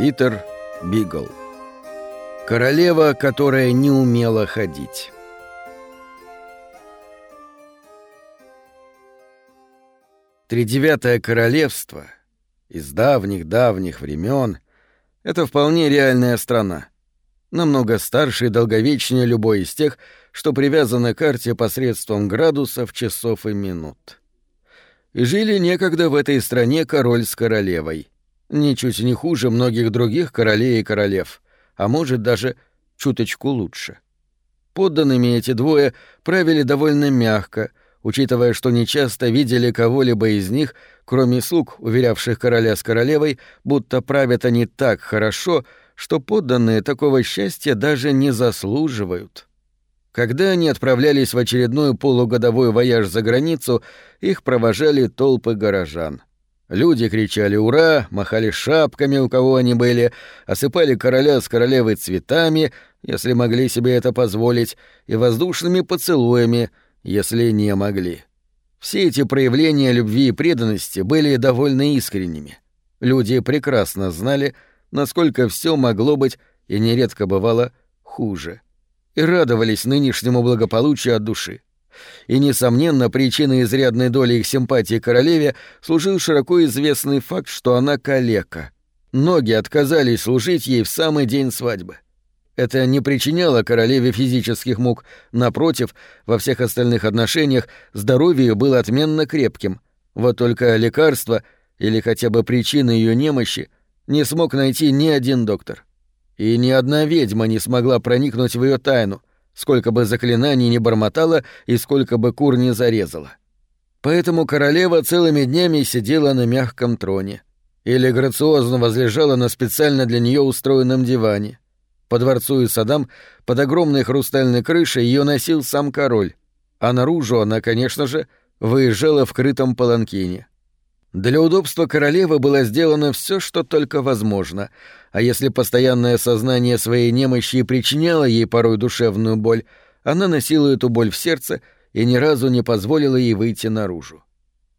Питер Бигл. Королева, которая не умела ходить. Тридевятое королевство из давних-давних времен — это вполне реальная страна, намного старше и долговечнее любой из тех, что привязаны к карте посредством градусов, часов и минут. И жили некогда в этой стране король с королевой — ничуть не хуже многих других королей и королев, а может даже чуточку лучше. Подданными эти двое правили довольно мягко, учитывая, что нечасто видели кого-либо из них, кроме слуг, уверявших короля с королевой, будто правят они так хорошо, что подданные такого счастья даже не заслуживают. Когда они отправлялись в очередной полугодовой вояж за границу, их провожали толпы горожан — Люди кричали «Ура!», махали шапками, у кого они были, осыпали короля с королевой цветами, если могли себе это позволить, и воздушными поцелуями, если не могли. Все эти проявления любви и преданности были довольно искренними. Люди прекрасно знали, насколько все могло быть и нередко бывало хуже, и радовались нынешнему благополучию от души и, несомненно, причиной изрядной доли их симпатии королеве служил широко известный факт, что она калека. Ноги отказались служить ей в самый день свадьбы. Это не причиняло королеве физических мук, напротив, во всех остальных отношениях здоровье было отменно крепким. Вот только лекарства или хотя бы причины ее немощи не смог найти ни один доктор. И ни одна ведьма не смогла проникнуть в ее тайну — сколько бы заклинаний не бормотала и сколько бы кур не зарезала. Поэтому королева целыми днями сидела на мягком троне или грациозно возлежала на специально для нее устроенном диване. По дворцу и садам под огромной хрустальной крышей ее носил сам король, а наружу она, конечно же, выезжала в крытом паланкине. Для удобства королевы было сделано все, что только возможно, а если постоянное сознание своей немощи причиняло ей порой душевную боль, она носила эту боль в сердце и ни разу не позволила ей выйти наружу.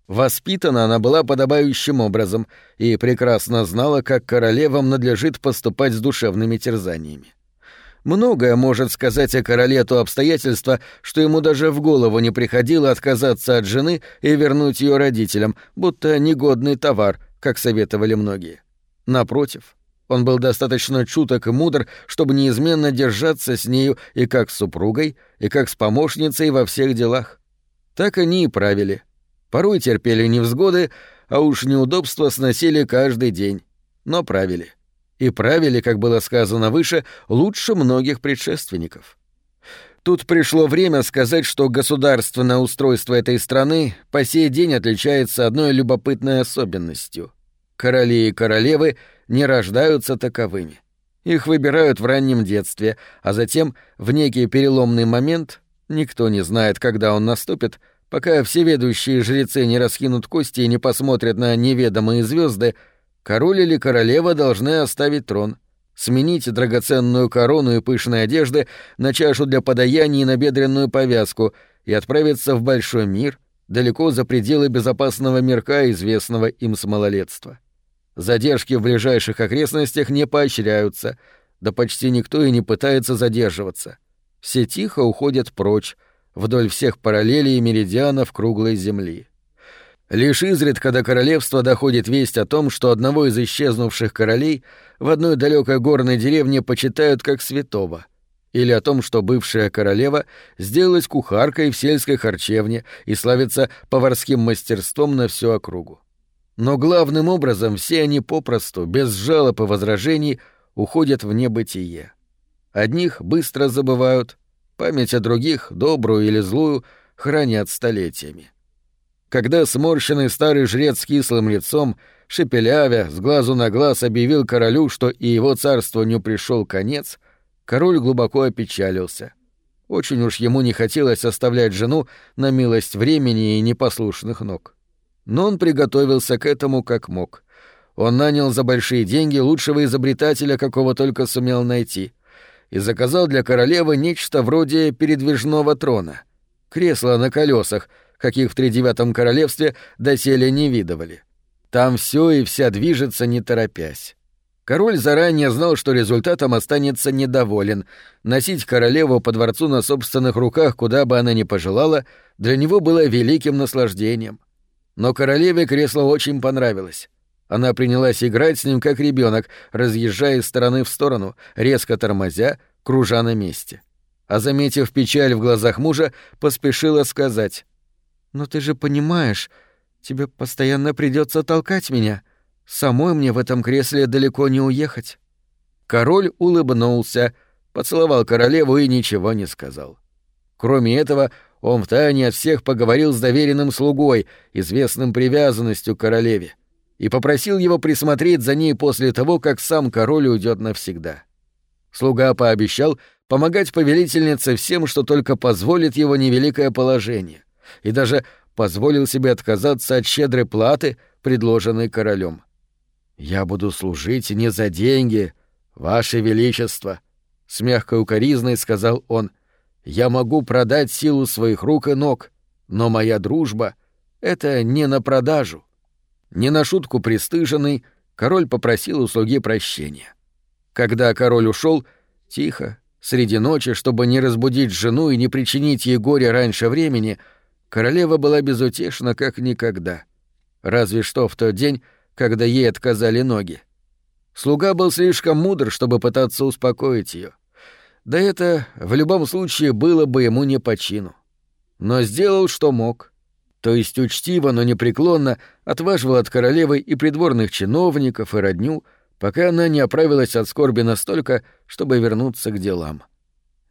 Воспитана она была подобающим образом и прекрасно знала, как королевам надлежит поступать с душевными терзаниями. Многое может сказать о короле то обстоятельство, что ему даже в голову не приходило отказаться от жены и вернуть ее родителям, будто негодный товар, как советовали многие. Напротив, он был достаточно чуток и мудр, чтобы неизменно держаться с нею и как с супругой, и как с помощницей во всех делах. Так они и правили. Порой терпели невзгоды, а уж неудобства сносили каждый день, но правили. — и правили, как было сказано выше, лучше многих предшественников. Тут пришло время сказать, что государственное устройство этой страны по сей день отличается одной любопытной особенностью. Короли и королевы не рождаются таковыми. Их выбирают в раннем детстве, а затем, в некий переломный момент, никто не знает, когда он наступит, пока всеведущие жрецы не раскинут кости и не посмотрят на неведомые звезды, Король или королева должны оставить трон, сменить драгоценную корону и пышные одежды на чашу для подаяния и на бедренную повязку и отправиться в большой мир, далеко за пределы безопасного мирка, известного им с малолетства. Задержки в ближайших окрестностях не поощряются, да почти никто и не пытается задерживаться. Все тихо уходят прочь, вдоль всех параллелей и меридианов круглой земли. Лишь изредка до королевства доходит весть о том, что одного из исчезнувших королей в одной далекой горной деревне почитают как святого, или о том, что бывшая королева сделалась кухаркой в сельской харчевне и славится поварским мастерством на всю округу. Но главным образом все они попросту, без жалоб и возражений, уходят в небытие. Одних быстро забывают, память о других, добрую или злую, хранят столетиями. Когда сморщенный старый жрец с кислым лицом, шепелявя, с глазу на глаз объявил королю, что и его царству не пришел конец, король глубоко опечалился. Очень уж ему не хотелось оставлять жену на милость времени и непослушных ног. Но он приготовился к этому как мог. Он нанял за большие деньги лучшего изобретателя, какого только сумел найти, и заказал для королевы нечто вроде передвижного трона. Кресло на колесах — каких в тридевятом королевстве доселе не видывали. Там все и вся движется не торопясь. Король заранее знал, что результатом останется недоволен. Носить королеву по дворцу на собственных руках, куда бы она ни пожелала, для него было великим наслаждением. Но королеве кресло очень понравилось. Она принялась играть с ним как ребенок, разъезжая из стороны в сторону, резко тормозя, кружа на месте. А заметив печаль в глазах мужа, поспешила сказать. «Но ты же понимаешь, тебе постоянно придется толкать меня. Самой мне в этом кресле далеко не уехать». Король улыбнулся, поцеловал королеву и ничего не сказал. Кроме этого, он втайне от всех поговорил с доверенным слугой, известным привязанностью к королеве, и попросил его присмотреть за ней после того, как сам король уйдет навсегда. Слуга пообещал помогать повелительнице всем, что только позволит его невеликое положение, и даже позволил себе отказаться от щедрой платы, предложенной королем. «Я буду служить не за деньги, Ваше Величество», — с мягкой укоризной сказал он — я могу продать силу своих рук и ног, но моя дружба — это не на продажу. Не на шутку пристыженный, король попросил у слуги прощения. Когда король ушел, тихо, среди ночи, чтобы не разбудить жену и не причинить ей горе раньше времени, королева была безутешна как никогда. Разве что в тот день, когда ей отказали ноги. Слуга был слишком мудр, чтобы пытаться успокоить ее. Да это в любом случае было бы ему не по чину. Но сделал, что мог. То есть учтиво, но непреклонно отваживал от королевы и придворных чиновников, и родню, пока она не оправилась от скорби настолько, чтобы вернуться к делам.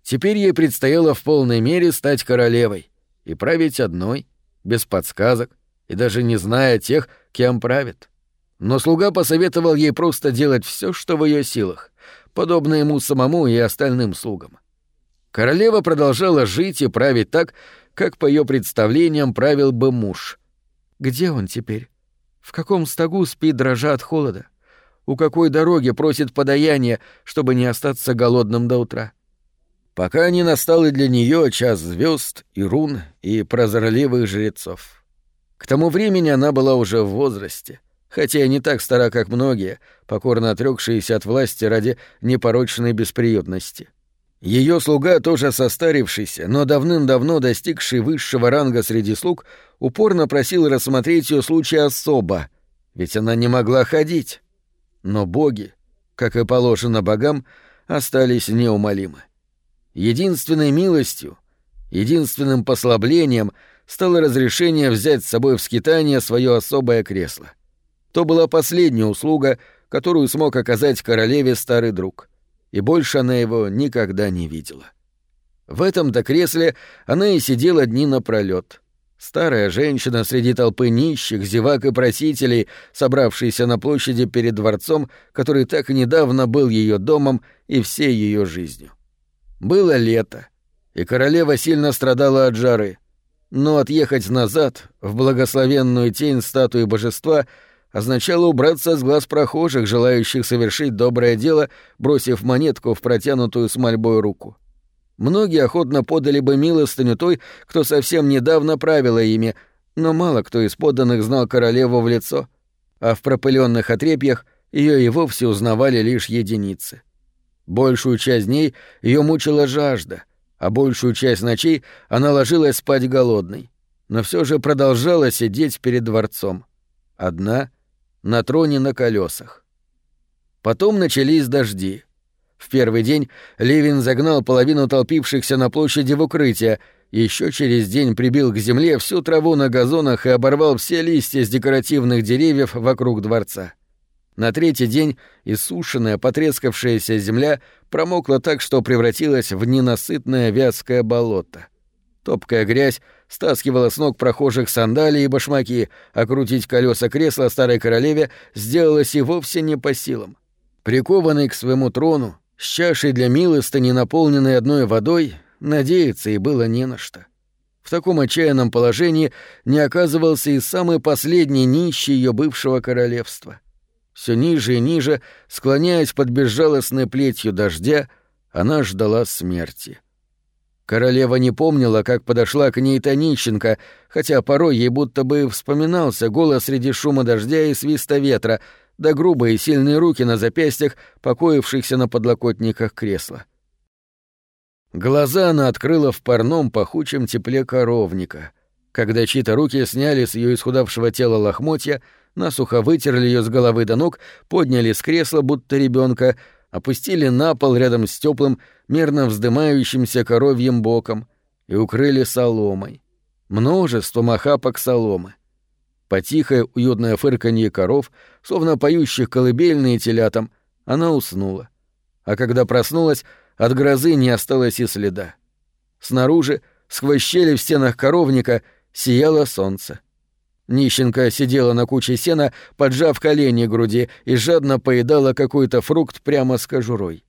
Теперь ей предстояло в полной мере стать королевой и править одной, без подсказок и даже не зная тех, кем правит. Но слуга посоветовал ей просто делать все, что в ее силах, подобно ему самому и остальным слугам. Королева продолжала жить и править так, как по ее представлениям правил бы муж. Где он теперь? В каком стогу спит, дрожа от холода? У какой дороги просит подаяние, чтобы не остаться голодным до утра? Пока не настал и для нее час звезд и рун и прозорливых жрецов. К тому времени она была уже в возрасте — хотя и не так стара, как многие, покорно отрекшиеся от власти ради непорочной бесприютности. Ее слуга, тоже состарившийся, но давным-давно достигший высшего ранга среди слуг, упорно просил рассмотреть ее случай особо, ведь она не могла ходить. Но боги, как и положено богам, остались неумолимы. Единственной милостью, единственным послаблением стало разрешение взять с собой в скитание свое особое кресло. То была последняя услуга, которую смог оказать королеве старый друг. И больше она его никогда не видела. В этом-то кресле она и сидела дни напролёт. Старая женщина среди толпы нищих, зевак и просителей, собравшейся на площади перед дворцом, который так недавно был ее домом и всей ее жизнью. Было лето, и королева сильно страдала от жары. Но отъехать назад, в благословенную тень статуи божества — означало убраться с глаз прохожих, желающих совершить доброе дело, бросив монетку в протянутую с мольбой руку. Многие охотно подали бы милостыню той, кто совсем недавно правила ими, но мало кто из подданных знал королеву в лицо, а в пропыленных отрепьях ее и вовсе узнавали лишь единицы. Большую часть дней ее мучила жажда, а большую часть ночей она ложилась спать голодной, но все же продолжала сидеть перед дворцом. Одна — на троне на колесах. Потом начались дожди. В первый день Левин загнал половину толпившихся на площади в укрытие, еще через день прибил к земле всю траву на газонах и оборвал все листья с декоративных деревьев вокруг дворца. На третий день иссушенная, потрескавшаяся земля промокла так, что превратилась в ненасытное вязкое болото. Топкая грязь стаскивала с ног прохожих сандалии и башмаки, а крутить колеса кресла старой королеве сделалось и вовсе не по силам. Прикованный к своему трону, с чашей для милостыни, наполненной одной водой, надеяться и было не на что. В таком отчаянном положении не оказывался и самый последний нищий ее бывшего королевства. Все ниже и ниже, склоняясь под безжалостной плетью дождя, она ждала смерти. — Королева не помнила, как подошла к ней Танищенко, хотя порой ей будто бы вспоминался голос среди шума дождя и свиста ветра, да грубые сильные руки на запястьях, покоившихся на подлокотниках кресла. Глаза она открыла в парном пахучем тепле коровника. Когда чьи-то руки сняли с ее исхудавшего тела лохмотья, насухо вытерли ее с головы до ног, подняли с кресла, будто ребенка, опустили на пол рядом с теплым, мерно вздымающимся коровьим боком и укрыли соломой. Множеством охапок соломы. По тихое, уютное фырканье коров, словно поющих колыбельные телятам, она уснула. А когда проснулась, от грозы не осталось и следа. Снаружи, сквозь щели в стенах коровника, сияло солнце. Нищенка сидела на куче сена, поджав колени груди, и жадно поедала какой-то фрукт прямо с кожурой.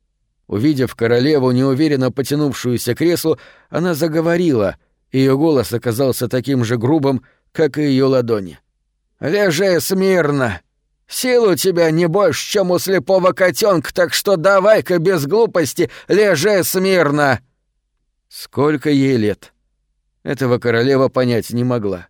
Увидев королеву, неуверенно потянувшуюся к креслу, она заговорила, ее голос оказался таким же грубым, как и ее ладони. «Лежи смирно!» Сил у тебя не больше, чем у слепого котенка, так что давай-ка без глупости лежи смирно!» Сколько ей лет? Этого королева понять не могла.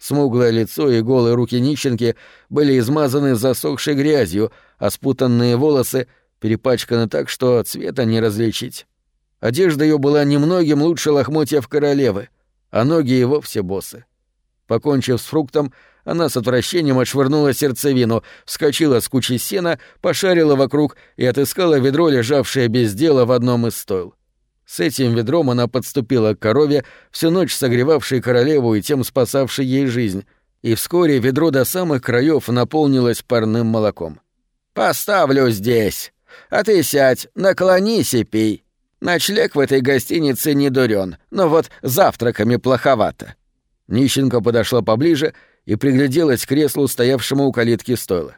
Смуглое лицо и голые руки нищенки были измазаны засохшей грязью, а спутанные волосы перепачканы так, что цвета не различить. Одежда ее была немногим лучше лохмотьев королевы, а ноги и вовсе босы. Покончив с фруктом, она с отвращением отшвырнула сердцевину, вскочила с кучи сена, пошарила вокруг и отыскала ведро, лежавшее без дела в одном из стойл. С этим ведром она подступила к корове, всю ночь согревавшей королеву и тем спасавшей ей жизнь, и вскоре ведро до самых краев наполнилось парным молоком. «Поставлю здесь, а ты сядь, наклонись и пей. Ночлег в этой гостинице не дурен, но вот завтраками плоховато». Нищенка подошла поближе и пригляделась к креслу, стоявшему у калитки стойла.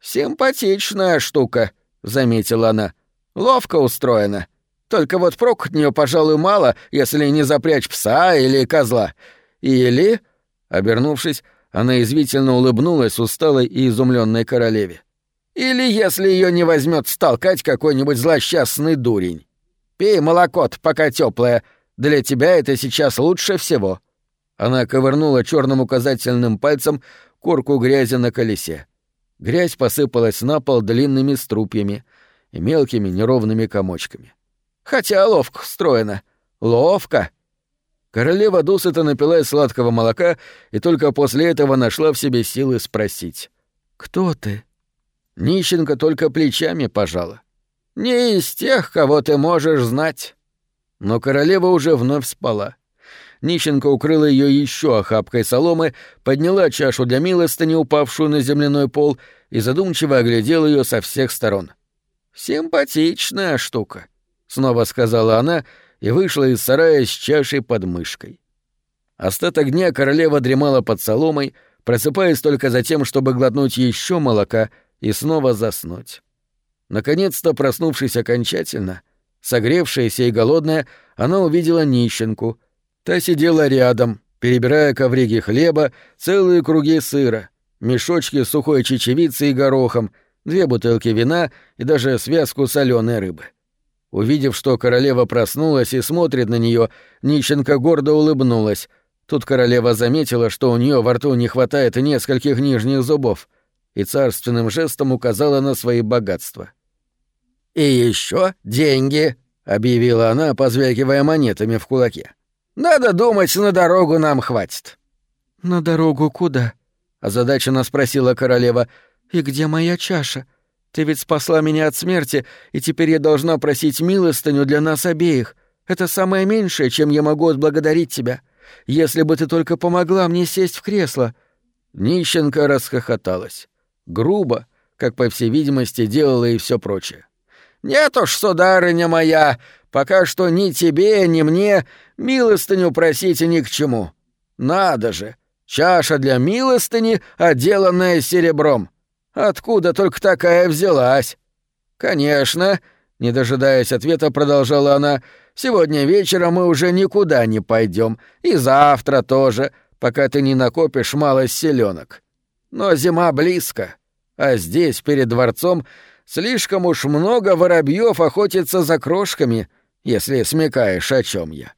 «Симпатичная штука», — заметила она. «Ловко устроена. Только вот прок от нее, пожалуй, мало, если не запрячь пса или козла. Или...» Обернувшись, она извительно улыбнулась усталой и изумленной королеве. «Или если ее не возьмет столкать какой-нибудь злосчастный дурень. Пей молоко пока теплое. Для тебя это сейчас лучше всего». Она ковырнула черным указательным пальцем корку грязи на колесе. Грязь посыпалась на пол длинными струпьями и мелкими неровными комочками. «Хотя ловко встроено. Ловко!» Королева досыта напилась сладкого молока и только после этого нашла в себе силы спросить. «Кто ты?» Нищенка только плечами пожала. «Не из тех, кого ты можешь знать». Но королева уже вновь спала. Нищенко укрыла ее еще охапкой соломы, подняла чашу для милостыни, упавшую на земляной пол, и задумчиво оглядела ее со всех сторон. «Симпатичная штука», — снова сказала она и вышла из сарая с чашей под мышкой. Остаток дня королева дремала под соломой, просыпаясь только за тем, чтобы глотнуть еще молока и снова заснуть. Наконец-то, проснувшись окончательно, согревшаяся и голодная, она увидела нищенку — Та сидела рядом, перебирая ковриги хлеба, целые круги сыра, мешочки с сухой чечевицей и горохом, две бутылки вина и даже связку соленой рыбы. Увидев, что королева проснулась и смотрит на нее, нищенка гордо улыбнулась. Тут королева заметила, что у нее во рту не хватает нескольких нижних зубов, и царственным жестом указала на свои богатства. «И еще деньги», — объявила она, позвякивая монетами в кулаке. Надо думать, на дорогу нам хватит». «На дорогу куда?» — озадаченно спросила королева. «И где моя чаша? Ты ведь спасла меня от смерти, и теперь я должна просить милостыню для нас обеих. Это самое меньшее, чем я могу отблагодарить тебя. Если бы ты только помогла мне сесть в кресло». Нищенка расхохоталась. Грубо, как, по всей видимости, делала и все прочее. «Нет уж, сударыня моя, пока что ни тебе, ни мне милостыню просите ни к чему. Надо же, чаша для милостыни, отделанная серебром. Откуда только такая взялась? Конечно, не дожидаясь ответа, продолжала она, сегодня вечером мы уже никуда не пойдем, и завтра тоже, пока ты не накопишь мало селенок. Но зима близко, а здесь, перед дворцом, слишком уж много воробьев охотится за крошками, если смекаешь, о чем я.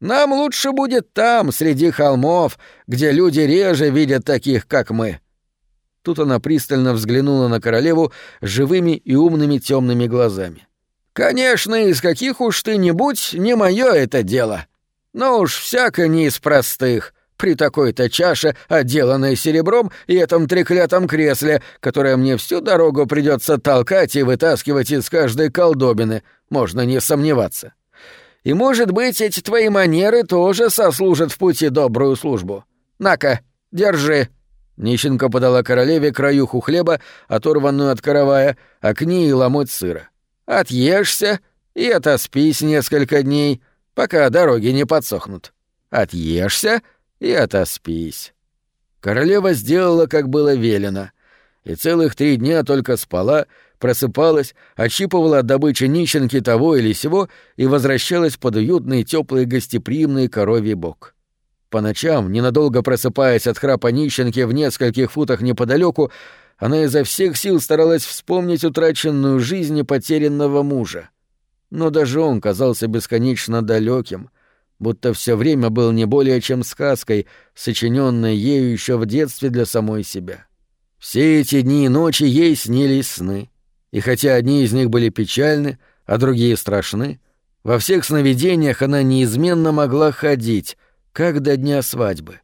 Нам лучше будет там, среди холмов, где люди реже видят таких, как мы». Тут она пристально взглянула на королеву живыми и умными темными глазами. «Конечно, из каких уж ты-нибудь не мое это дело. Но уж всяко не из простых при такой-то чаше, отделанной серебром, и этом треклятом кресле, которое мне всю дорогу придется толкать и вытаскивать из каждой колдобины, можно не сомневаться. И, может быть, эти твои манеры тоже сослужат в пути добрую службу. На-ка, держи». Нищенка подала королеве краюху хлеба, оторванную от каравая, к ней ломоть сыра. «Отъешься и отоспись несколько дней, пока дороги не подсохнут. Отъешься и отоспись. Королева сделала, как было велено, и целых три дня только спала, просыпалась, отщипывала от добычи нищенки того или сего и возвращалась под уютный, теплый, гостеприимный коровий бок. По ночам, ненадолго просыпаясь от храпа нищенки в нескольких футах неподалеку, она изо всех сил старалась вспомнить утраченную жизнь и потерянного мужа. Но даже он казался бесконечно далеким — будто все время был не более чем сказкой, сочиненной ею еще в детстве для самой себя. Все эти дни и ночи ей снились сны. И хотя одни из них были печальны, а другие страшны, во всех сновидениях она неизменно могла ходить, как до дня свадьбы.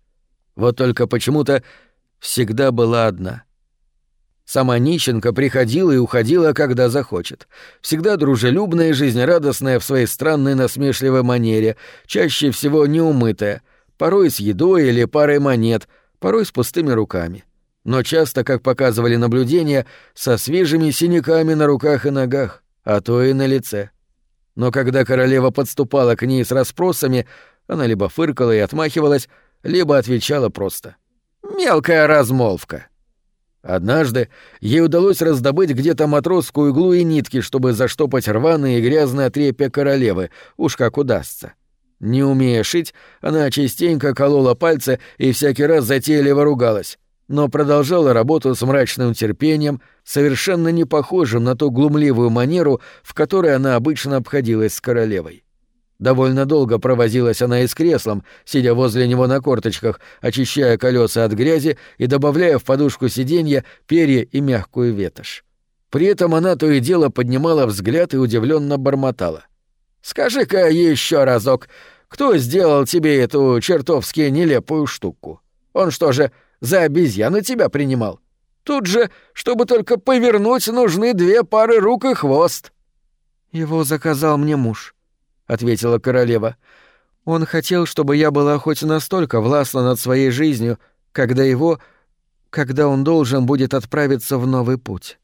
Вот только почему-то всегда была одна — Сама Нищенко приходила и уходила, когда захочет. Всегда дружелюбная и жизнерадостная в своей странной насмешливой манере, чаще всего неумытая, порой с едой или парой монет, порой с пустыми руками. Но часто, как показывали наблюдения, со свежими синяками на руках и ногах, а то и на лице. Но когда королева подступала к ней с расспросами, она либо фыркала и отмахивалась, либо отвечала просто. «Мелкая размолвка». Однажды ей удалось раздобыть где-то матросскую иглу и нитки, чтобы заштопать рваные и грязные отрепья королевы, уж как удастся. Не умея шить, она частенько колола пальцы и всякий раз затейливо ругалась, но продолжала работу с мрачным терпением, совершенно не похожим на ту глумливую манеру, в которой она обычно обходилась с королевой. Довольно долго провозилась она и с креслом, сидя возле него на корточках, очищая колеса от грязи и добавляя в подушку сиденья перья и мягкую ветошь. При этом она то и дело поднимала взгляд и удивленно бормотала. «Скажи-ка еще разок, кто сделал тебе эту чертовски нелепую штуку? Он что же, за обезьяны тебя принимал? Тут же, чтобы только повернуть, нужны две пары рук и хвост». «Его заказал мне муж», ответила королева. Он хотел, чтобы я была хоть настолько властна над своей жизнью, когда его... когда он должен будет отправиться в новый путь.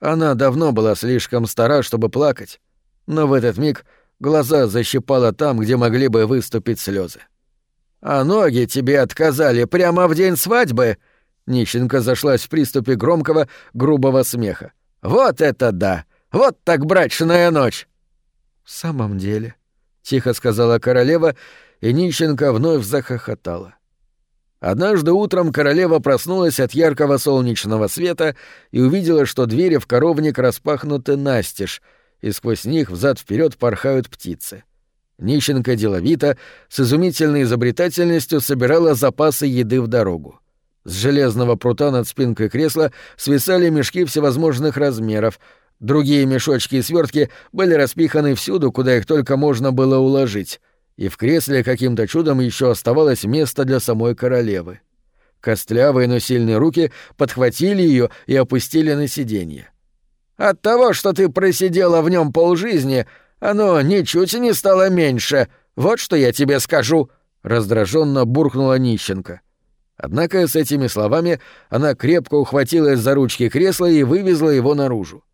Она давно была слишком стара, чтобы плакать, но в этот миг глаза защипала там, где могли бы выступить слезы. «А ноги тебе отказали прямо в день свадьбы?» Нищенка зашлась в приступе громкого, грубого смеха. «Вот это да! Вот так брачная ночь!» «В самом деле», — тихо сказала королева, и Нищенко вновь захохотала. Однажды утром королева проснулась от яркого солнечного света и увидела, что двери в коровник распахнуты настежь, и сквозь них взад вперед порхают птицы. Нищенко деловито, с изумительной изобретательностью собирала запасы еды в дорогу. С железного прута над спинкой кресла свисали мешки всевозможных размеров, Другие мешочки и свертки были распиханы всюду, куда их только можно было уложить, и в кресле каким-то чудом еще оставалось место для самой королевы. Костлявые, но сильные руки подхватили ее и опустили на сиденье. «От того, что ты просидела в нем полжизни, оно ничуть не стало меньше. Вот что я тебе скажу!» — раздраженно буркнула Нищенко. Однако с этими словами она крепко ухватилась за ручки кресла и вывезла его наружу.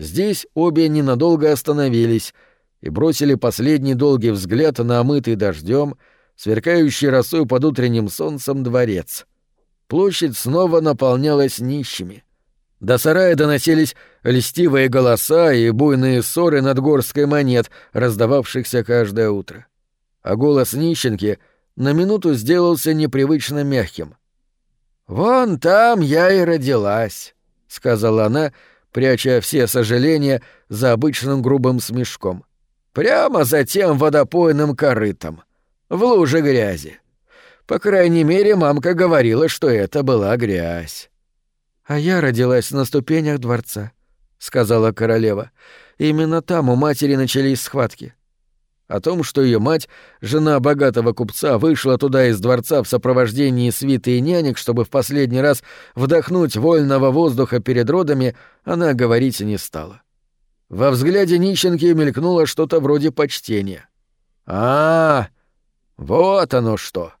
Здесь обе ненадолго остановились и бросили последний долгий взгляд на омытый дождем, сверкающий росой под утренним солнцем дворец. Площадь снова наполнялась нищими. До сарая доносились льстивые голоса и буйные ссоры над горской монет, раздававшихся каждое утро. А голос нищенки на минуту сделался непривычно мягким. «Вон там я и родилась», — сказала она, — пряча все сожаления за обычным грубым смешком. Прямо за тем водопойным корытом. В луже грязи. По крайней мере, мамка говорила, что это была грязь. «А я родилась на ступенях дворца», — сказала королева. «Именно там у матери начались схватки». О том, что ее мать, жена богатого купца, вышла туда из дворца в сопровождении свиты и нянек, чтобы в последний раз вдохнуть вольного воздуха перед родами, она говорить не стала. Во взгляде нищенки мелькнуло что-то вроде почтения. а, -а, -а вот оно что!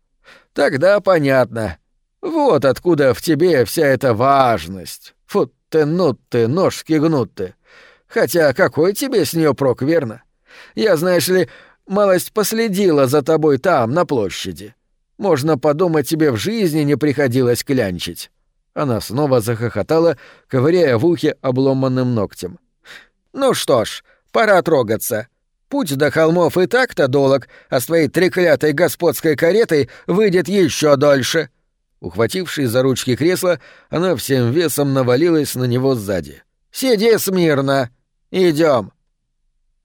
Тогда понятно. Вот откуда в тебе вся эта важность. Фу ты, ну ты, ножки гнут ты. Хотя какой тебе с нее прок, верно? Я, знаешь ли, малость последила за тобой там, на площади. Можно подумать, тебе в жизни не приходилось клянчить». Она снова захохотала, ковыряя в ухе обломанным ногтем. «Ну что ж, пора трогаться. Путь до холмов и так-то долог, а с твоей треклятой господской каретой выйдет еще дольше». Ухватившись за ручки кресла, она всем весом навалилась на него сзади. «Сиди смирно! Идем!»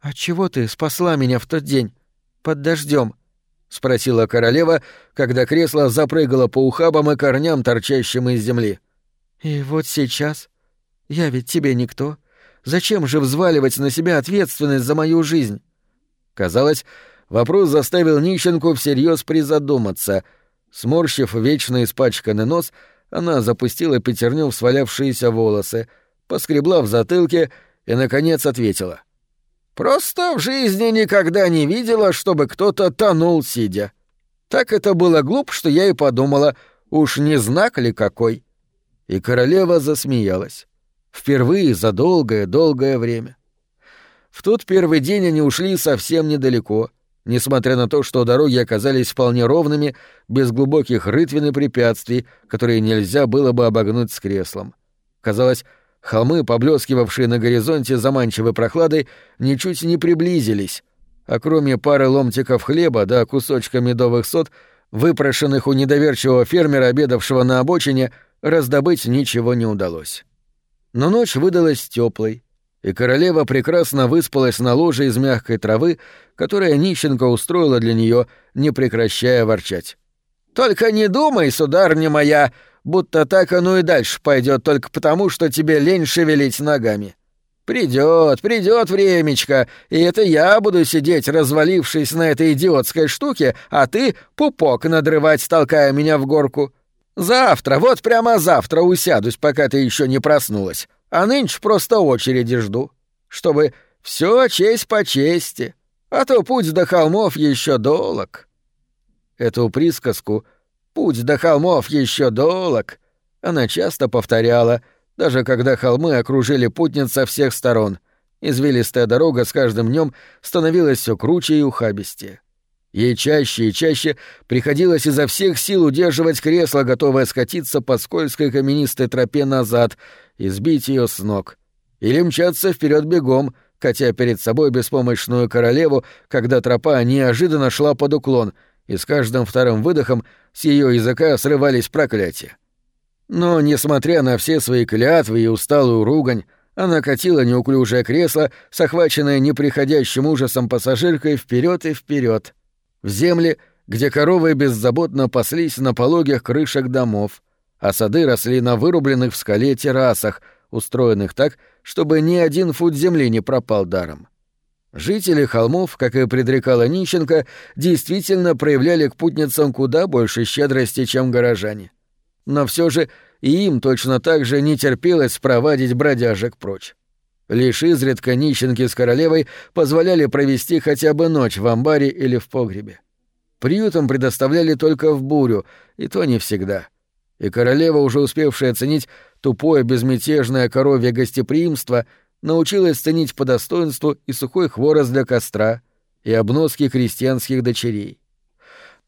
«А чего ты спасла меня в тот день? Под дождем? спросила королева, когда кресло запрыгало по ухабам и корням, торчащим из земли. «И вот сейчас? Я ведь тебе никто. Зачем же взваливать на себя ответственность за мою жизнь?» Казалось, вопрос заставил нищенку всерьез призадуматься. Сморщив вечно испачканный нос, она запустила пятерню в свалявшиеся волосы, поскребла в затылке и, наконец, ответила. Просто в жизни никогда не видела, чтобы кто-то тонул сидя. Так это было глупо, что я и подумала, уж не знак ли какой. И королева засмеялась. Впервые за долгое-долгое время. В тот первый день они ушли совсем недалеко, несмотря на то, что дороги оказались вполне ровными, без глубоких рытвин и препятствий, которые нельзя было бы обогнуть с креслом. Казалось, Холмы, поблескивавшие на горизонте заманчивой прохладой, ничуть не приблизились, а кроме пары ломтиков хлеба да кусочка медовых сот, выпрошенных у недоверчивого фермера, обедавшего на обочине, раздобыть ничего не удалось. Но ночь выдалась теплой, и королева прекрасно выспалась на ложе из мягкой травы, которая нищенка устроила для нее, не прекращая ворчать. «Только не думай, сударня моя, будто так оно и дальше пойдет только потому, что тебе лень шевелить ногами. Придет, придет времечко, и это я буду сидеть, развалившись на этой идиотской штуке, а ты пупок надрывать, толкая меня в горку. Завтра, вот прямо завтра усядусь, пока ты еще не проснулась, а нынче просто очереди жду, чтобы все честь по чести, а то путь до холмов еще долг. Эту присказку — Путь до холмов еще долг. Она часто повторяла, даже когда холмы окружили путниц со всех сторон. Извилистая дорога с каждым днем становилась все круче и ухабистее. Ей чаще и чаще приходилось изо всех сил удерживать кресло, готовое скатиться по скользкой каменистой тропе назад и сбить ее с ног. Или мчаться вперед бегом, катя перед собой беспомощную королеву, когда тропа неожиданно шла под уклон — и с каждым вторым выдохом с ее языка срывались проклятия. Но, несмотря на все свои клятвы и усталую ругань, она катила неуклюжее кресло с неприходящим ужасом пассажиркой вперед и вперед, в земли, где коровы беззаботно паслись на пологих крышах домов, а сады росли на вырубленных в скале террасах, устроенных так, чтобы ни один фут земли не пропал даром. Жители холмов, как и предрекала Нищенко, действительно проявляли к путницам куда больше щедрости, чем горожане. Но все же и им точно так же не терпелось проводить бродяжек прочь. Лишь изредка нищенки с королевой позволяли провести хотя бы ночь в амбаре или в погребе. Приютом предоставляли только в бурю, и то не всегда. И королева, уже успевшая оценить тупое безмятежное коровье гостеприимство, научилась ценить по достоинству и сухой хворост для костра, и обноски крестьянских дочерей.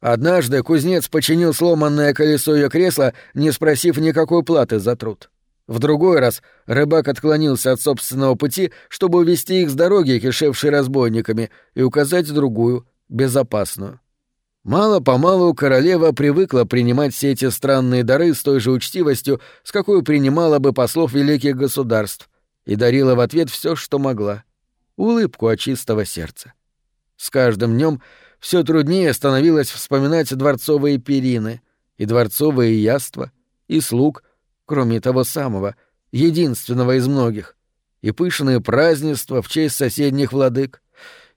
Однажды кузнец починил сломанное колесо ее кресла, не спросив никакой платы за труд. В другой раз рыбак отклонился от собственного пути, чтобы увести их с дороги, кишевшей разбойниками, и указать другую, безопасную. Мало-помалу королева привыкла принимать все эти странные дары с той же учтивостью, с какой принимала бы послов великих государств, и дарила в ответ все, что могла. Улыбку от чистого сердца. С каждым днем все труднее становилось вспоминать дворцовые перины, и дворцовые яства, и слуг, кроме того самого, единственного из многих, и пышные празднества в честь соседних владык,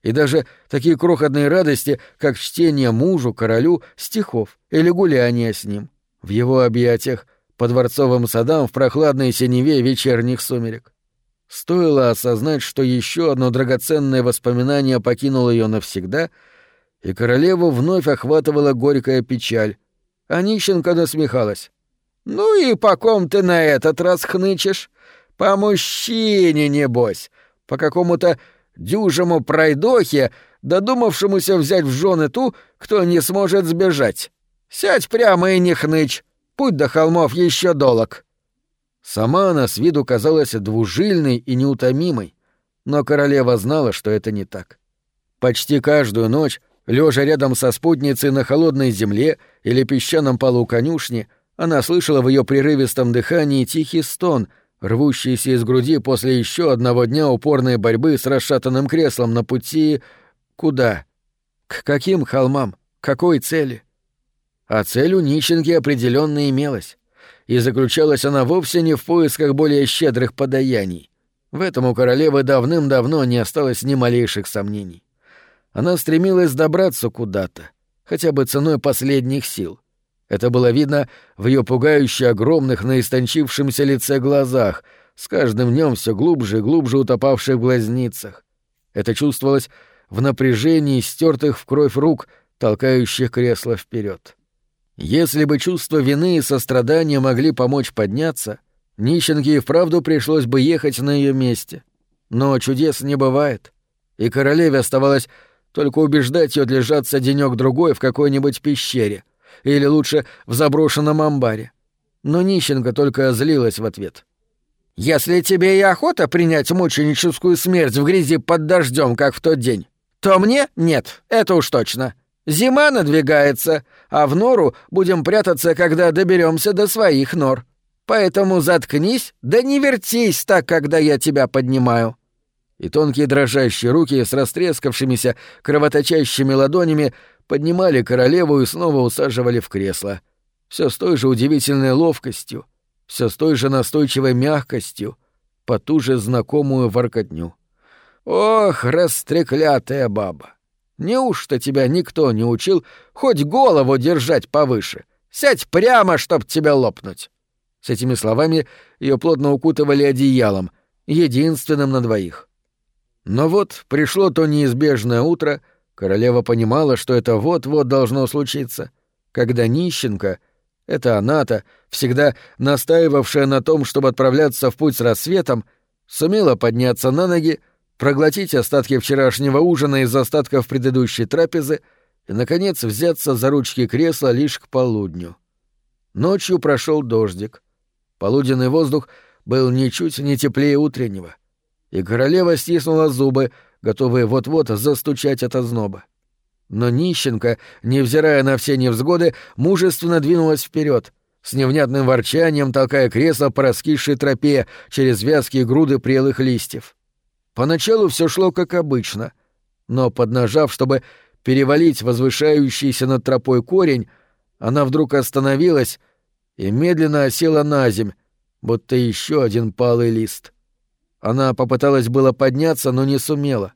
и даже такие крохотные радости, как чтение мужу, королю, стихов или гуляние с ним, в его объятиях, по дворцовым садам в прохладной синеве вечерних сумерек. Стоило осознать, что еще одно драгоценное воспоминание покинуло ее навсегда, и королеву вновь охватывала горькая печаль. А нищенка насмехалась. «Ну и по ком ты на этот раз хнычешь? По мужчине, небось, по какому-то дюжему пройдохе, додумавшемуся взять в жены ту, кто не сможет сбежать. Сядь прямо и не хнычь, путь до холмов еще долог». Сама она с виду казалась двужильной и неутомимой, но королева знала, что это не так. Почти каждую ночь, лежа рядом со спутницей на холодной земле или песчаном полу конюшни, она слышала в ее прерывистом дыхании тихий стон, рвущийся из груди после еще одного дня упорной борьбы с расшатанным креслом на пути... Куда? К каким холмам? Какой цели? А цель у нищенки определенно имелась и заключалась она вовсе не в поисках более щедрых подаяний. В этом у королевы давным-давно не осталось ни малейших сомнений. Она стремилась добраться куда-то, хотя бы ценой последних сил. Это было видно в ее пугающе огромных на истончившемся лице глазах, с каждым днем все глубже и глубже утопавших в глазницах. Это чувствовалось в напряжении стертых в кровь рук, толкающих кресло вперед. Если бы чувство вины и сострадания могли помочь подняться, нищенке и вправду пришлось бы ехать на ее месте. Но чудес не бывает, и королеве оставалось только убеждать ее отлежаться денек-другой в какой-нибудь пещере, или лучше в заброшенном амбаре. Но нищенка только злилась в ответ. «Если тебе и охота принять мученическую смерть в грязи под дождем, как в тот день, то мне нет, это уж точно. Зима надвигается, а в нору будем прятаться, когда доберемся до своих нор. Поэтому заткнись, да не вертись так, когда я тебя поднимаю». И тонкие дрожащие руки с растрескавшимися, кровоточащими ладонями поднимали королеву и снова усаживали в кресло. Все с той же удивительной ловкостью, все с той же настойчивой мягкостью, по ту же знакомую воркотню. Ох, растреклятая баба! Неужто тебя никто не учил хоть голову держать повыше? Сядь прямо, чтоб тебя лопнуть!» С этими словами ее плотно укутывали одеялом, единственным на двоих. Но вот пришло то неизбежное утро, королева понимала, что это вот-вот должно случиться, когда нищенка, это она-то, всегда настаивавшая на том, чтобы отправляться в путь с рассветом, сумела подняться на ноги проглотить остатки вчерашнего ужина из остатков предыдущей трапезы и, наконец, взяться за ручки кресла лишь к полудню. Ночью прошел дождик. Полуденный воздух был ничуть не теплее утреннего, и королева стиснула зубы, готовые вот-вот застучать от озноба. Но нищенка, невзирая на все невзгоды, мужественно двинулась вперед, с невнятным ворчанием толкая кресло по раскисшей тропе через вязкие груды прелых листьев. Поначалу все шло как обычно, но, поднажав, чтобы перевалить возвышающийся над тропой корень, она вдруг остановилась и медленно осела на земь, будто еще один палый лист. Она попыталась было подняться, но не сумела,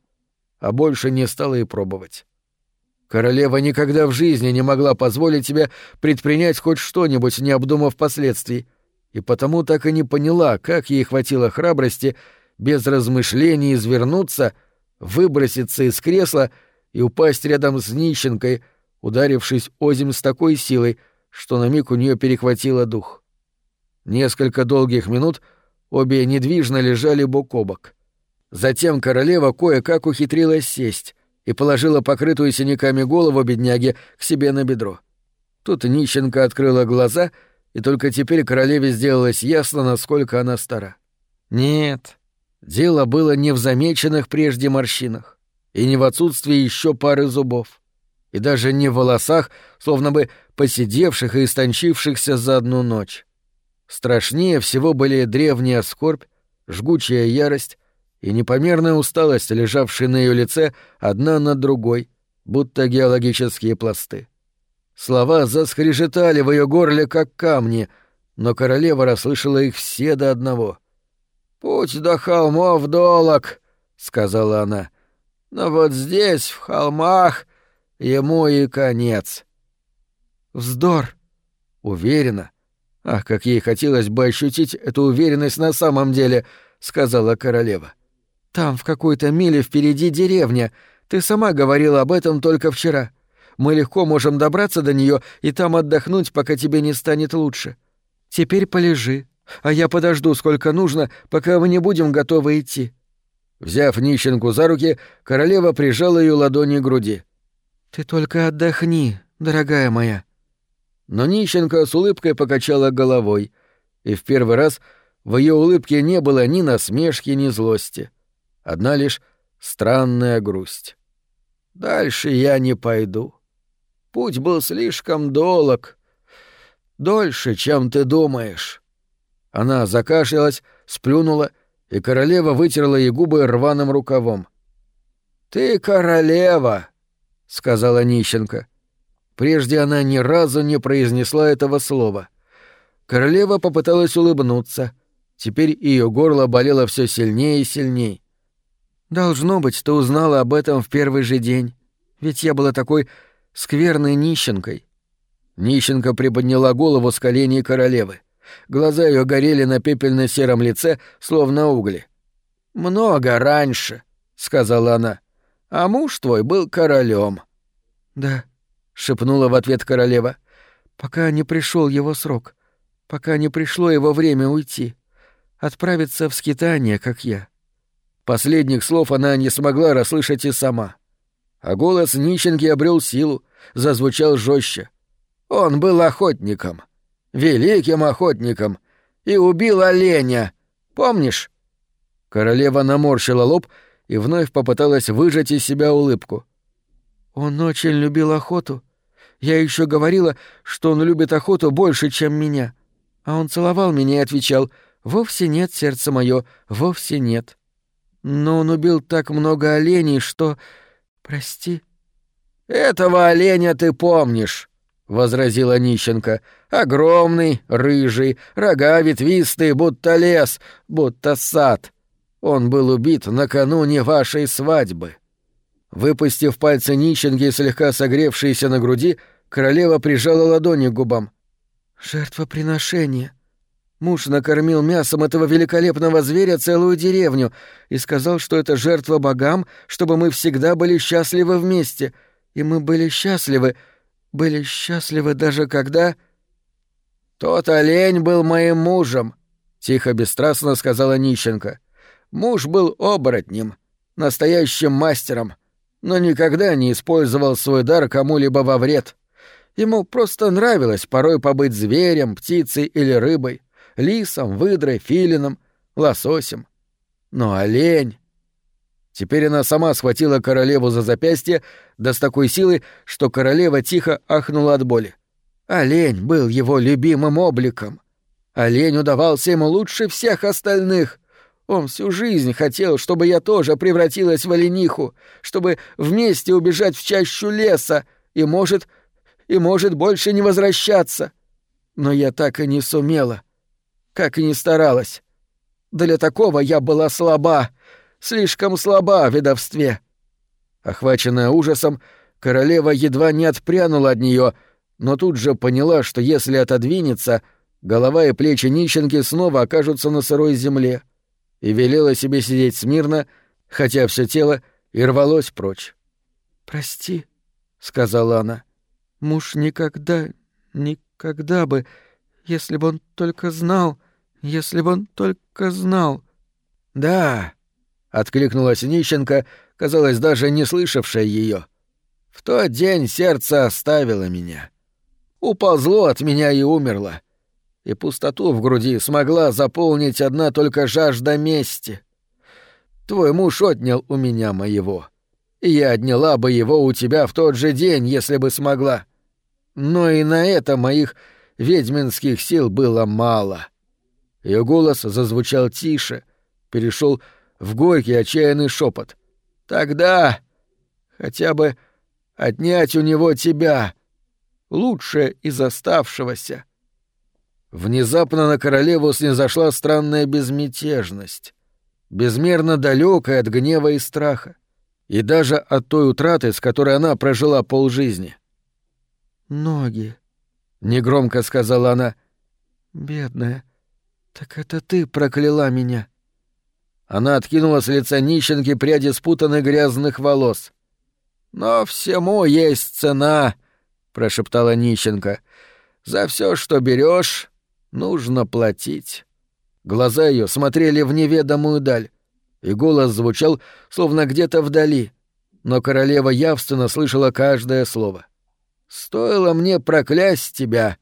а больше не стала и пробовать. Королева никогда в жизни не могла позволить себе предпринять хоть что-нибудь, не обдумав последствий, и потому так и не поняла, как ей хватило храбрости без размышлений извернуться, выброситься из кресла и упасть рядом с нищенкой, ударившись озим с такой силой, что на миг у нее перехватило дух. Несколько долгих минут обе недвижно лежали бок о бок. Затем королева кое-как ухитрилась сесть и положила покрытую синяками голову бедняги к себе на бедро. Тут нищенка открыла глаза, и только теперь королеве сделалось ясно, насколько она стара. Нет, Дело было не в замеченных прежде морщинах, и не в отсутствии еще пары зубов, и даже не в волосах, словно бы посидевших и истончившихся за одну ночь. Страшнее всего были древняя скорбь, жгучая ярость и непомерная усталость, лежавшие на ее лице одна над другой, будто геологические пласты. Слова заскрежетали в ее горле, как камни, но королева расслышала их все до одного. «Путь до холмов долог», — сказала она. «Но вот здесь, в холмах, ему и конец». «Вздор!» «Уверена». «Ах, как ей хотелось бы ощутить эту уверенность на самом деле», — сказала королева. «Там, в какой-то миле впереди деревня. Ты сама говорила об этом только вчера. Мы легко можем добраться до нее и там отдохнуть, пока тебе не станет лучше. Теперь полежи, а я подожду, сколько нужно, пока мы не будем готовы идти». Взяв нищенку за руки, королева прижала ее ладони к груди. «Ты только отдохни, дорогая моя». Но нищенка с улыбкой покачала головой, и в первый раз в ее улыбке не было ни насмешки, ни злости. Одна лишь странная грусть. «Дальше я не пойду. Путь был слишком долг. Дольше, чем ты думаешь». Она закашлялась, сплюнула, и королева вытерла ей губы рваным рукавом. «Ты королева», — сказала нищенка. Прежде она ни разу не произнесла этого слова. Королева попыталась улыбнуться. Теперь ее горло болело все сильнее и сильнее. «Должно быть, ты узнала об этом в первый же день. Ведь я была такой скверной нищенкой». Нищенка приподняла голову с коленей королевы. Глаза ее горели на пепельно-сером лице, словно угли. «Много раньше», — сказала она. «А муж твой был королем. «Да», — шепнула в ответ королева, — «пока не пришел его срок, пока не пришло его время уйти, отправиться в скитание, как я». Последних слов она не смогла расслышать и сама. А голос нищенки обрел силу, зазвучал жестче. Он был охотником, великим охотником, и убил оленя. Помнишь? Королева наморщила лоб и вновь попыталась выжать из себя улыбку. Он очень любил охоту. Я еще говорила, что он любит охоту больше, чем меня. А он целовал меня и отвечал: "Вовсе нет, сердце мое, вовсе нет". Но он убил так много оленей, что прости. Этого оленя ты помнишь. — возразила нищенка. «Огромный, рыжий, рога ветвистые, будто лес, будто сад. Он был убит накануне вашей свадьбы». Выпустив пальцы нищенки, слегка согревшиеся на груди, королева прижала ладони к губам. «Жертвоприношение. Муж накормил мясом этого великолепного зверя целую деревню и сказал, что это жертва богам, чтобы мы всегда были счастливы вместе. И мы были счастливы, — были счастливы даже когда... «Тот олень был моим мужем», — тихо бесстрастно сказала Нищенко. «Муж был оборотнем, настоящим мастером, но никогда не использовал свой дар кому-либо во вред. Ему просто нравилось порой побыть зверем, птицей или рыбой, лисом, выдрой, филином, лососем. Но олень... Теперь она сама схватила королеву за запястье, да с такой силой, что королева тихо ахнула от боли. Олень был его любимым обликом. Олень удавался ему лучше всех остальных. Он всю жизнь хотел, чтобы я тоже превратилась в олениху, чтобы вместе убежать в чащу леса и, может, и может больше не возвращаться. Но я так и не сумела, как и не старалась. Для такого я была слаба — слишком слаба в ведовстве. Охваченная ужасом, королева едва не отпрянула от нее, но тут же поняла, что если отодвинется, голова и плечи нищенки снова окажутся на сырой земле, и велела себе сидеть смирно, хотя все тело и рвалось прочь. «Прости», — сказала она, — «муж никогда, никогда бы, если бы он только знал, если бы он только знал». «Да», откликнулась Нищенко, казалось, даже не слышавшая ее. В тот день сердце оставило меня. Уползло от меня и умерло. И пустоту в груди смогла заполнить одна только жажда мести. Твой муж отнял у меня моего. И я отняла бы его у тебя в тот же день, если бы смогла. Но и на это моих ведьминских сил было мало. Ее голос зазвучал тише, перешел в горький отчаянный шепот. «Тогда хотя бы отнять у него тебя, лучшее из оставшегося». Внезапно на королеву снизошла странная безмятежность, безмерно далекая от гнева и страха, и даже от той утраты, с которой она прожила полжизни. «Ноги», — негромко сказала она. «Бедная, так это ты прокляла меня». Она откинула с лица нищенки пряди спутанных грязных волос. «Но всему есть цена», — прошептала нищенка. «За все, что берешь, нужно платить». Глаза ее смотрели в неведомую даль, и голос звучал, словно где-то вдали, но королева явственно слышала каждое слово. «Стоило мне проклясть тебя,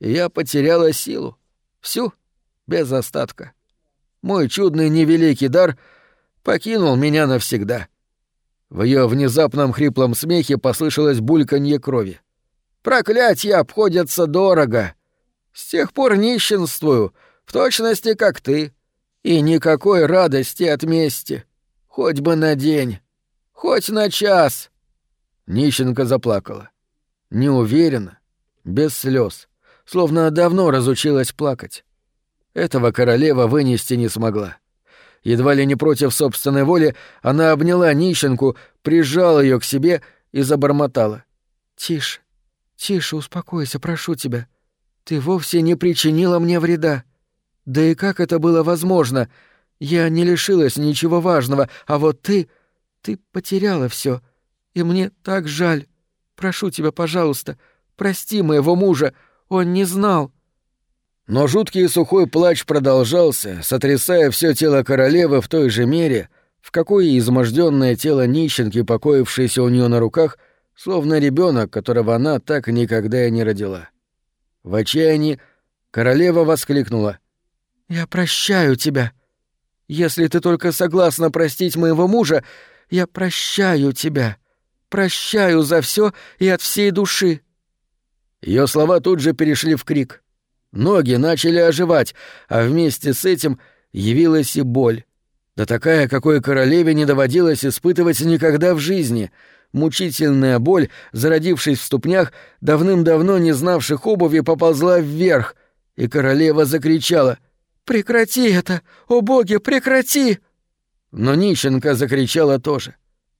и я потеряла силу. Всю, без остатка. Мой чудный невеликий дар покинул меня навсегда». В ее внезапном хриплом смехе послышалось бульканье крови. «Проклятья обходятся дорого. С тех пор нищенствую, в точности как ты. И никакой радости от мести. Хоть бы на день, хоть на час». Нищенка заплакала. Неуверенно, без слез, словно давно разучилась плакать. Этого королева вынести не смогла. Едва ли не против собственной воли, она обняла нищенку, прижала ее к себе и забормотала. «Тише, тише, успокойся, прошу тебя. Ты вовсе не причинила мне вреда. Да и как это было возможно? Я не лишилась ничего важного, а вот ты... Ты потеряла все, И мне так жаль. Прошу тебя, пожалуйста, прости моего мужа, он не знал». Но жуткий сухой плач продолжался, сотрясая все тело королевы в той же мере, в какой изможденное тело нищенки, покоившееся у нее на руках, словно ребенок, которого она так никогда и не родила. В отчаянии королева воскликнула. «Я прощаю тебя. Если ты только согласна простить моего мужа, я прощаю тебя. Прощаю за все и от всей души». Ее слова тут же перешли в крик — Ноги начали оживать, а вместе с этим явилась и боль. Да такая, какой королеве не доводилось испытывать никогда в жизни. Мучительная боль, зародившись в ступнях, давным-давно не знавших обуви, поползла вверх, и королева закричала «Прекрати это! О боги, прекрати!» Но нищенка закричала тоже.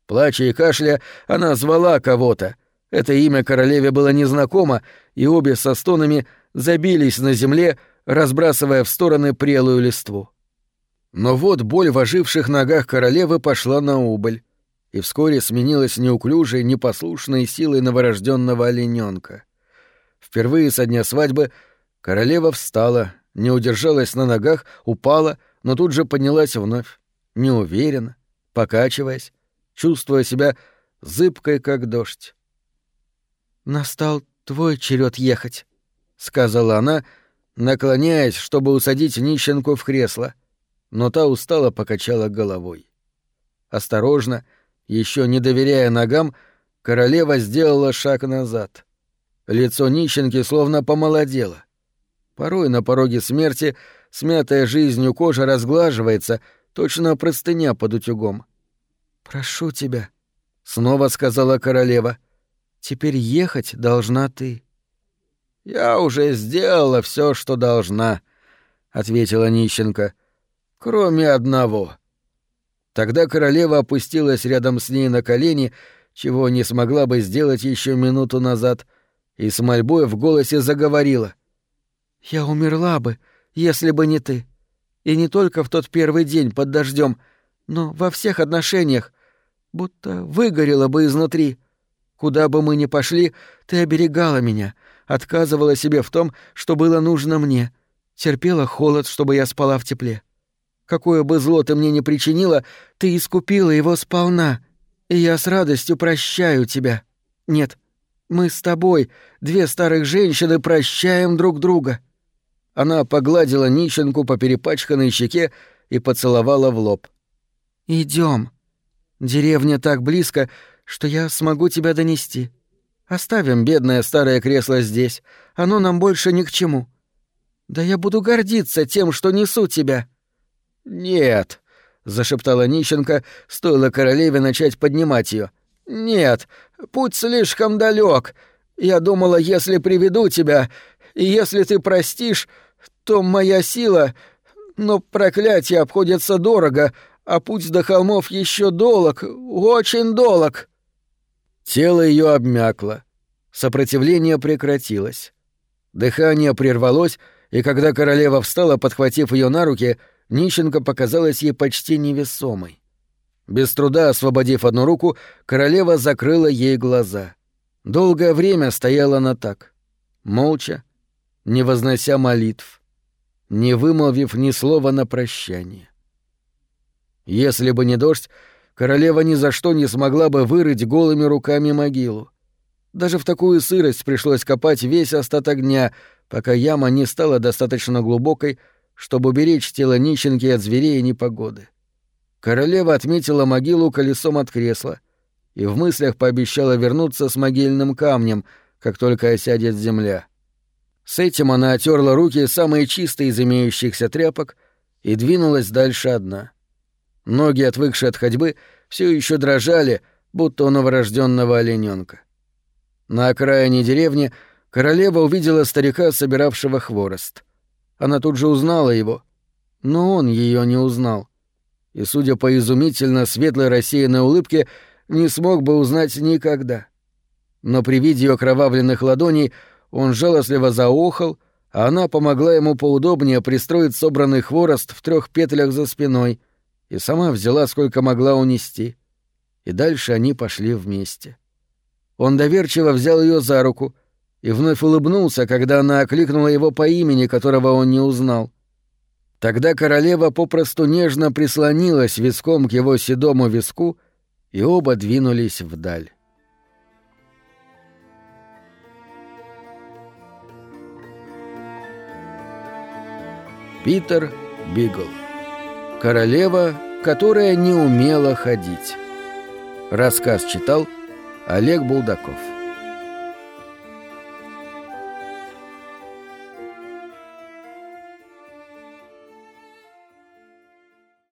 Плача и кашля, она звала кого-то. Это имя королеве было незнакомо, и обе со стонами забились на земле, разбрасывая в стороны прелую листву. Но вот боль в оживших ногах королевы пошла на убыль, и вскоре сменилась неуклюжей, непослушной силой новорожденного олененка. Впервые со дня свадьбы королева встала, не удержалась на ногах, упала, но тут же поднялась вновь, неуверенно, покачиваясь, чувствуя себя зыбкой, как дождь. «Настал твой черед ехать», — сказала она, наклоняясь, чтобы усадить нищенку в кресло, но та устало покачала головой. Осторожно, еще не доверяя ногам, королева сделала шаг назад. Лицо нищенки словно помолодело. Порой на пороге смерти смятая жизнью кожа разглаживается, точно простыня под утюгом. «Прошу тебя», — снова сказала королева, — «теперь ехать должна ты». «Я уже сделала все, что должна», — ответила нищенка. «Кроме одного». Тогда королева опустилась рядом с ней на колени, чего не смогла бы сделать еще минуту назад, и с мольбой в голосе заговорила. «Я умерла бы, если бы не ты. И не только в тот первый день под дождем, но во всех отношениях, будто выгорела бы изнутри. Куда бы мы ни пошли, ты оберегала меня, отказывала себе в том, что было нужно мне, терпела холод, чтобы я спала в тепле. Какое бы зло ты мне ни причинила, ты искупила его сполна, и я с радостью прощаю тебя. Нет, мы с тобой, две старых женщины, прощаем друг друга». Она погладила нищенку по перепачканной щеке и поцеловала в лоб. Идем. Деревня так близко, что я смогу тебя донести. Оставим бедное старое кресло здесь. Оно нам больше ни к чему. Да я буду гордиться тем, что несу тебя. Нет, зашептала нищенка, стоило королеве начать поднимать ее. Нет, путь слишком далек. Я думала, если приведу тебя, и если ты простишь, то моя сила... Но проклятие обходится дорого, а путь до холмов еще долог, очень долог». Тело ее обмякло. Сопротивление прекратилось. Дыхание прервалось, и когда королева встала, подхватив ее на руки, Нищенко показалась ей почти невесомой. Без труда освободив одну руку, королева закрыла ей глаза. Долгое время стояла она так, молча, не вознося молитв, не вымолвив ни слова на прощание. Если бы не дождь, королева ни за что не смогла бы вырыть голыми руками могилу. Даже в такую сырость пришлось копать весь остаток дня, пока яма не стала достаточно глубокой, чтобы уберечь тело нищенки от зверей и непогоды. Королева отметила могилу колесом от кресла и в мыслях пообещала вернуться с могильным камнем, как только осядет земля. С этим она отерла руки самые чистые из имеющихся тряпок и двинулась дальше одна. Ноги, отвыкшие от ходьбы, все еще дрожали, будто у новорожденного олененка. На окраине деревни королева увидела старика, собиравшего хворост. Она тут же узнала его, но он ее не узнал. И, судя по изумительно светлой рассеянной улыбке, не смог бы узнать никогда. Но при виде ее кровавленных ладоней он жалостливо заохал, а она помогла ему поудобнее пристроить собранный хворост в трех петлях за спиной и сама взяла сколько могла унести. И дальше они пошли вместе. Он доверчиво взял ее за руку — и вновь улыбнулся, когда она окликнула его по имени, которого он не узнал. Тогда королева попросту нежно прислонилась виском к его седому виску, и оба двинулись вдаль. Питер Бигл. Королева, которая не умела ходить. Рассказ читал Олег Булдаков.